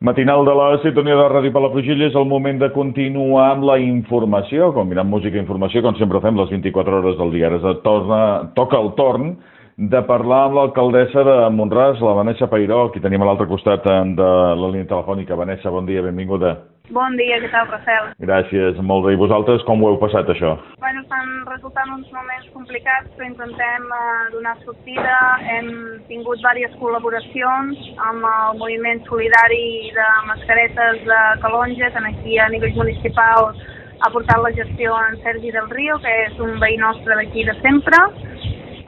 Matinal de la sintonia de Ràdio Palafrugell és el moment de continuar amb la informació, combinant música i informació, com sempre fem les 24 hores del dia. Ara torna, toca el torn de parlar amb l'alcaldessa de Montràs, la Vanessa Pairó, qui tenim a l'altre costat de la línia telefònica. Vanessa, bon dia, benvinguda. Bon dia, què tal, Rafael? Gràcies, molt bé. I vosaltres com ho heu passat, això? Bueno, estan resultant uns moments complicats, però intentem eh, donar sortida. Hem tingut diverses col·laboracions amb el moviment solidari de mascaretes de Calonja, que aquí a nivell municipal ha portat la gestió en Sergi del Rio, que és un veí nostre d'aquí de sempre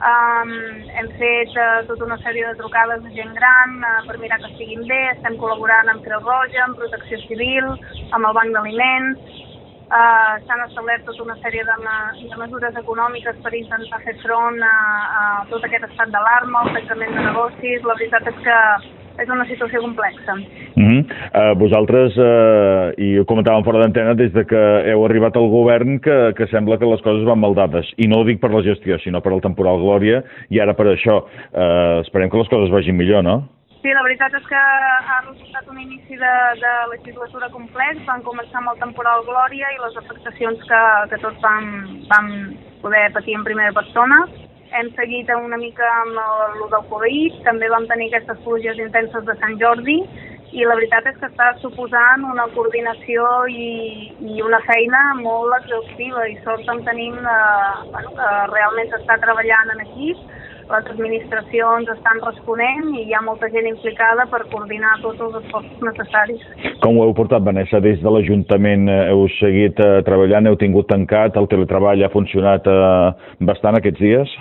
Um, hem fet uh, tota una sèrie de trucades de gent gran uh, per mirar que estiguin bé, estem col·laborant amb Creu Roja, amb Protecció Civil, amb el Banc d'Aliments, uh, s'han establert tota una sèrie de, de mesures econòmiques per intentar fer front a, a tot aquest estat d'alarma, al tancament de negocis. La veritat és que és una situació complexa. Mm -hmm. uh, vosaltres, uh, i ho comentàvem fora d'antena, des de que heu arribat al govern, que, que sembla que les coses van mal dades. I no ho dic per la gestió, sinó per el temporal Glòria, i ara per això. Uh, esperem que les coses vagin millor, no? Sí, la veritat és que ha resultat un inici de, de legislatura complex. Van començar amb el temporal Glòria i les afectacions que, que tots vam, vam poder patir en primera persona hem seguit una mica amb el, del Covid, també vam tenir aquestes pluges intenses de Sant Jordi i la veritat és que està suposant una coordinació i, i una feina molt exhaustiva i sort en tenim eh, bueno, que realment s'està treballant en equip, les administracions estan responent i hi ha molta gent implicada per coordinar tots els esforços necessaris. Com ho heu portat, Vanessa? Des de l'Ajuntament eh, heu seguit eh, treballant, heu tingut tancat, el teletreball ha funcionat eh, bastant aquests dies?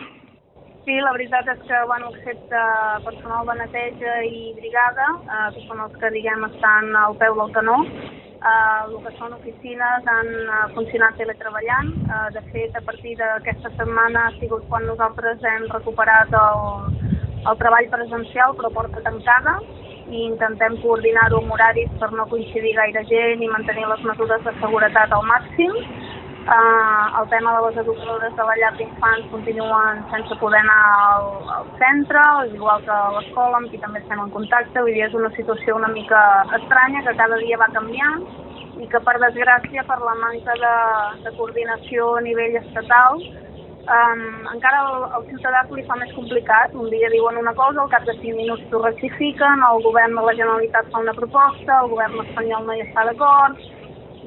Sí, la veritat és que, bueno, excepte personal de neteja i brigada, eh, que són els que, diguem, estan al peu del canó, eh, el que són oficines han eh, funcionat teletreballant. Eh, de fet, a partir d'aquesta setmana ha sigut quan nosaltres hem recuperat el, el treball presencial, però porta tancada, i intentem coordinar-ho amb horaris per no coincidir gaire gent i mantenir les mesures de seguretat al màxim Uh, el tema de les educadores de la llar d'infants continuen sense poder anar al, al centre, igual que a l'escola, amb qui també estem en contacte. Vull dir, és una situació una mica estranya que cada dia va canviant i que, per desgràcia, per la manca de, de coordinació a nivell estatal, um, encara al, al ciutadà li fa més complicat. Un dia diuen una cosa, al cap de 5 minuts t'ho rectifiquen, el govern de la Generalitat fa una proposta, el govern espanyol no hi està d'acord,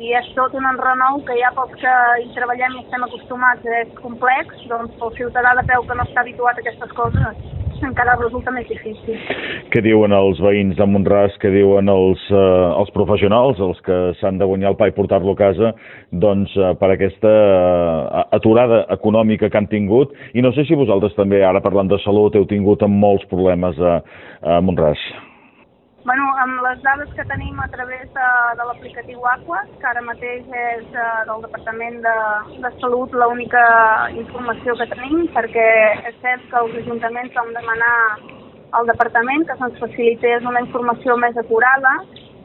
i és tot un enrenou que ja pels que hi treballem i estem acostumats és complex, doncs pel ciutadà de peu que no està habituat a aquestes coses encara resulta més difícil. Què diuen els veïns de Montràs, què diuen els, eh, els professionals, els que s'han de guanyar el pa i portar-lo a casa, doncs eh, per aquesta eh, aturada econòmica que han tingut, i no sé si vosaltres també, ara parlant de salut, heu tingut molts problemes a, a Montràs. Bueno, amb les dades que tenim a través de, de l'aplicatiu Aquas, que ara mateix és uh, del Departament de, de Salut l'única informació que tenim, perquè és cert que els ajuntaments vam demanar al departament que se'ns facilités una informació més acurada,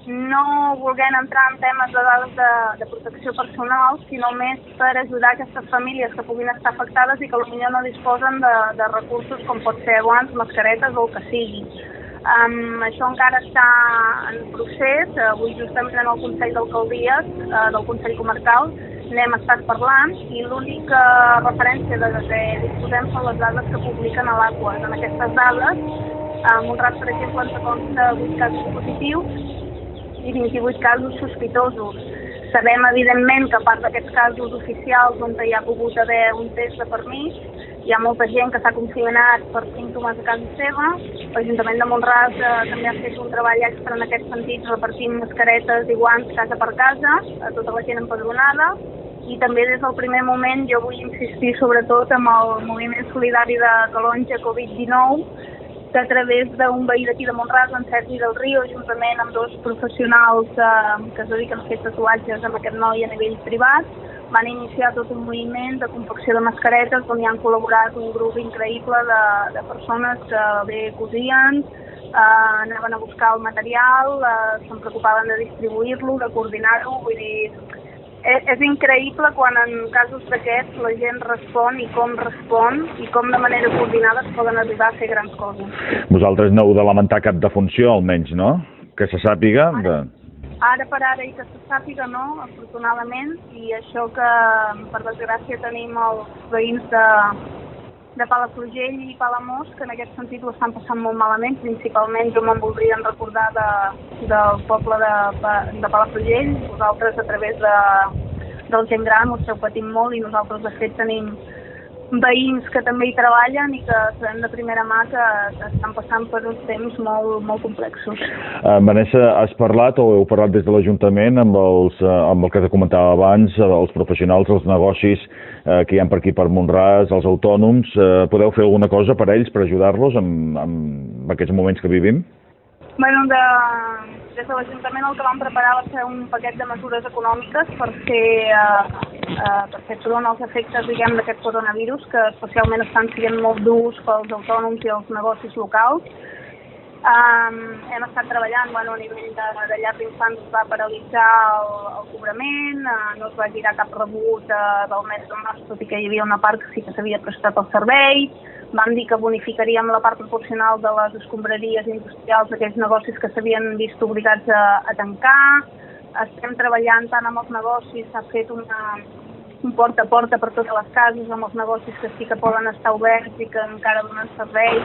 no volguent entrar en temes de dades de, de protecció personal, sinó més per ajudar aquestes famílies que puguin estar afectades i que potser no disposen de, de recursos com pot ser guants, mascaretes o el que sigui. Um, això encara està en procés. Avui justament en el Consell d'Alcaldies, uh, del Consell Comarcal, n'hem estat parlant i l'única referència de que disposem són les dades que publiquen a l'Aqua. En aquestes dades, a Montràs, per exemple, ens consta 8 casos positius i 28 casos sospitosos. Sabem, evidentment, que a part d'aquests casos oficials on hi ha pogut haver un test de permís, hi ha molta gent que s'ha confinat per símptomes a casa seva. L'Ajuntament de Montràs eh, també ha fet un treball extra en aquest sentit, repartint mascaretes i guants casa per casa a tota la gent empadronada. I també des del primer moment jo vull insistir sobretot amb el moviment solidari de Calonja Covid-19, que a través d'un veí d'aquí de Montràs, en Sergi del Rio, juntament amb dos professionals eh, que es dediquen a fer tatuatges amb aquest noi a nivell privat, van iniciar tot un moviment de confecció de mascaretes on hi han col·laborat un grup increïble de, de persones que bé cosien, eh, anaven a buscar el material, eh, se'n preocupaven de distribuir-lo, de coordinar-ho, vull dir, és, és increïble quan en casos d'aquests la gent respon i com respon i com de manera coordinada es poden arribar a fer grans coses. Vosaltres no heu de lamentar cap defunció, almenys, no? Que se sàpiga? De... Ara per ara i que se sàpiga no, afortunadament, i això que per desgràcia tenim els veïns de, de Palafrugell i Palamós, que en aquest sentit ho estan passant molt malament, principalment jo me'n voldria recordar de, del poble de, de Palafrugell, vosaltres a través de, del gent gran ho esteu patint molt i nosaltres de fet tenim veïns que també hi treballen i que sabem de primera mà que estan passant per uns temps molt, molt complexos. Uh, Vanessa, has parlat o heu parlat des de l'Ajuntament amb, els, uh, amb el que te comentava abans, uh, els professionals, els negocis uh, que hi ha per aquí per Montràs, els autònoms, uh, podeu fer alguna cosa per ells, per ajudar-los en, en aquests moments que vivim? Bueno, de, des de l'Ajuntament el que vam preparar va ser un paquet de mesures econòmiques per fer, eh, eh, per fer front als efectes diguem d'aquest coronavirus que especialment estan sent molt durs pels autònoms i els negocis locals. Um, hem estat treballant bueno, a nivell de, de llar d'infants es va paralitzar el, el cobrament, uh, no es va girar cap rebut uh, del mes de març, tot i que hi havia una part que sí que s'havia prestat el servei, vam dir que bonificaríem la part proporcional de les escombraries industrials d'aquells negocis que s'havien vist obligats a, a tancar. Estem treballant tant amb els negocis, s'ha fet una, un porta a porta per totes les cases amb els negocis que sí que poden estar oberts i que encara donen servei,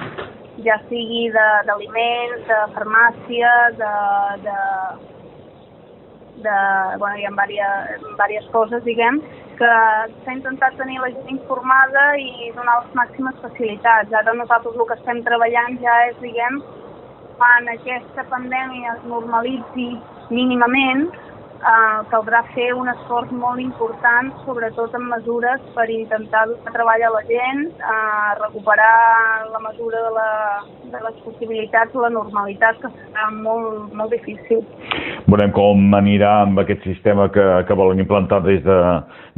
ja sigui d'aliments, de, de farmàcia, de, de, de, bueno, hi ha diverses, diverses coses, diguem, que s'ha intentat tenir la gent informada i donar les màximes facilitats. Ara nosaltres el que estem treballant ja és, diguem, quan aquesta pandèmia es normalitzi mínimament, eh, caldrà fer un esforç molt important, sobretot en mesures per intentar treballar la gent, eh, recuperar la mesura de, la, de les possibilitats, la normalitat, que serà molt, molt difícil. Veurem com anirà amb aquest sistema que, que volen implantar des de,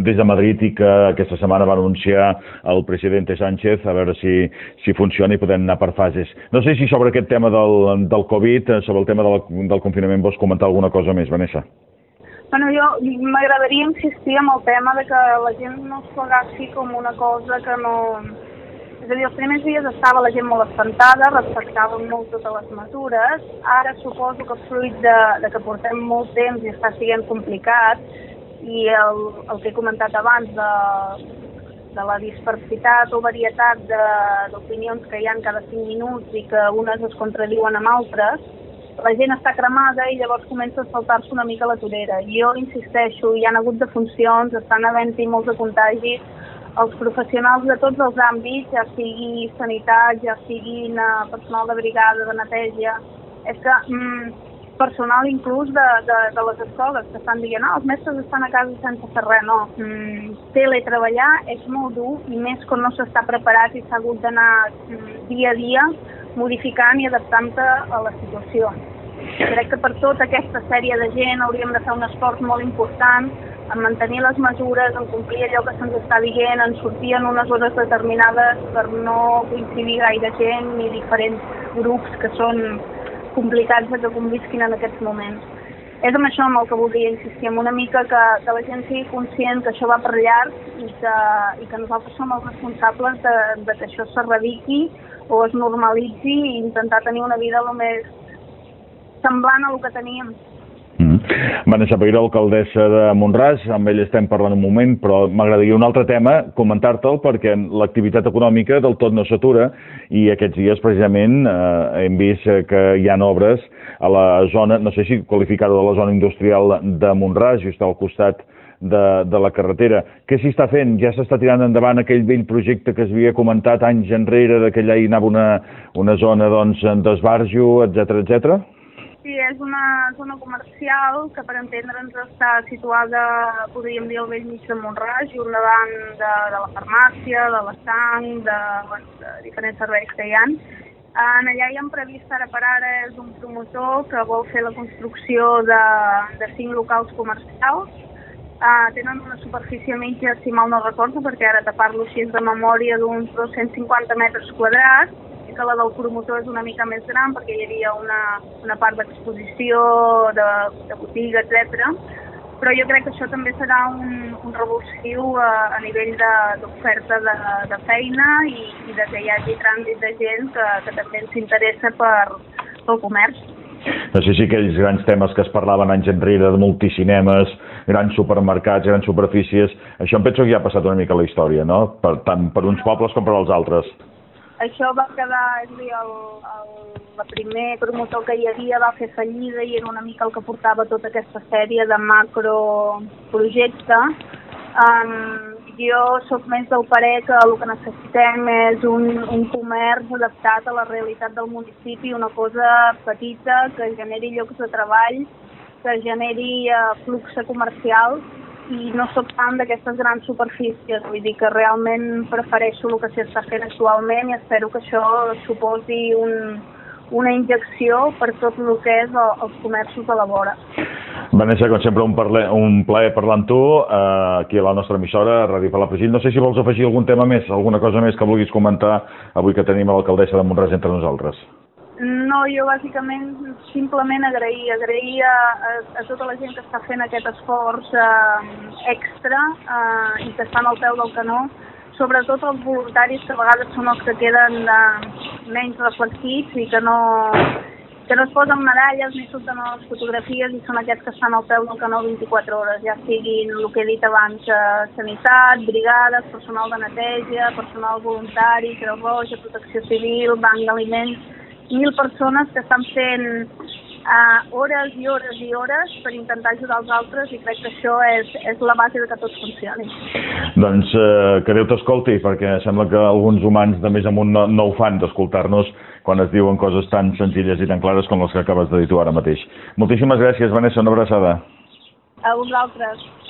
des de Madrid i que aquesta setmana va anunciar el president Sánchez, a veure si, si funciona i podem anar per fases. No sé si sobre aquest tema del, del Covid, sobre el tema del, del confinament, vols comentar alguna cosa més, Vanessa? Bueno, jo m'agradaria insistir en el tema de que la gent no s'ho agafi com una cosa que no... És a dir, els primers dies estava la gent molt espantada, respectaven molt totes les mesures. Ara suposo que fruit de, de que portem molt temps i està sent complicat, i el, el que he comentat abans de, de la dispersitat o varietat d'opinions que hi han cada 5 minuts i que unes es contradiuen amb altres, la gent està cremada i llavors comença a saltar-se una mica la torera. Jo insisteixo, hi ha hagut de funcions, estan havent-hi molts de contagis, els professionals de tots els àmbits, ja sigui sanitat, ja siguin uh, personal de brigada, de neteja, és que mm, personal inclús de, de, de les escoles que estan dient ah, els mestres estan a casa sense fer res, no. Mm, teletreballar és molt dur i més quan no s'està preparat i s'ha hagut d'anar mm, dia a dia modificant i adaptant-te a la situació. Crec que per tota aquesta sèrie de gent hauríem de fer un esforç molt important en mantenir les mesures, en complir allò que se'ns està dient, en sortir en unes hores determinades per no coincidir gaire gent ni diferents grups que són complicats de que convisquin en aquests moments. És amb això amb el que voldria insistir, amb una mica que, que la gent sigui conscient que això va per llarg i que, i que nosaltres som els responsables de, de que això s'erradiqui o es normalitzi i intentar tenir una vida el més semblant a el que teníem. Vanessa Peiró, alcaldessa de Montràs, amb ell estem parlant un moment, però m'agradaria un altre tema, comentar-te'l, perquè l'activitat econòmica del tot no s'atura i aquests dies precisament eh, hem vist que hi ha obres a la zona, no sé si qualificar-ho de la zona industrial de Montràs, just al costat de, de la carretera. Què s'hi està fent? Ja s'està tirant endavant aquell vell projecte que es havia comentat anys enrere, que allà hi anava una, una zona doncs, d'esbarjo, etc etc. Sí, és una zona comercial que per entendre'ns està situada, podríem dir, al vell mig de Montràs, junt davant de, de la farmàcia, de la sang, de, de diferents serveis que hi ha. En allà hi ha previst ara per ara és un promotor que vol fer la construcció de, de cinc locals comercials Uh, tenen una superfície mitja, si mal no recordo, perquè ara te parlo així de memòria d'uns 250 metres quadrats, que la del promotor és una mica més gran perquè hi havia una, una part d'exposició, de, de botiga, etc. Però jo crec que això també serà un, un revulsiu a, a nivell d'oferta de, de, de feina i, i de que hi hagi trànsit de gent que, que també ens interessa per, pel comerç. No sé si aquells grans temes que es parlaven anys enrere de multicinemes, grans supermercats, grans superfícies, això em penso que ja ha passat una mica la història, no? Per, tant per uns pobles com per als altres. Això va quedar, és dir, el, el, el primer promotor que hi havia va fer fallida i era una mica el que portava tota aquesta sèrie de macroprojecte. Um, jo sóc més del parer que el que necessitem és un, un comerç adaptat a la realitat del municipi, una cosa petita que generi llocs de treball, que generi uh, flux comercial i no sóc tant d'aquestes grans superfícies, vull dir que realment prefereixo el que s'està fent actualment i espero que això suposi un, una injecció per tot el que és el, els comerços de la vora. Vanessa, com sempre, un, parle, un plaer parlar amb tu eh, aquí a la nostra emissora, a Ràdio Palafrugell. No sé si vols afegir algun tema més, alguna cosa més que vulguis comentar avui que tenim l'alcaldessa de Montràs entre nosaltres. No, jo bàsicament simplement agrair, agrair a, a, a tota la gent que està fent aquest esforç eh, extra eh, i que estan al peu del canó, sobretot els voluntaris que a vegades són els que queden eh, menys reflectits i que no, que no es posen medalles ni surten les fotografies i són aquests que estan al peu del canó 24 hores, ja siguin el que he dit abans, eh, sanitat, brigades, personal de neteja, personal voluntari, Creu Roja, protecció civil, banc d'aliments, mil persones que estan fent uh, hores i hores i hores per intentar ajudar els altres i crec que això és, és la base de que tot funcioni. Doncs eh, que Déu t'escolti, perquè sembla que alguns humans de més amunt no, no ho fan d'escoltar-nos quan es diuen coses tan senzilles i tan clares com les que acabes de dir tu ara mateix. Moltíssimes gràcies, Vanessa, una abraçada. A vosaltres.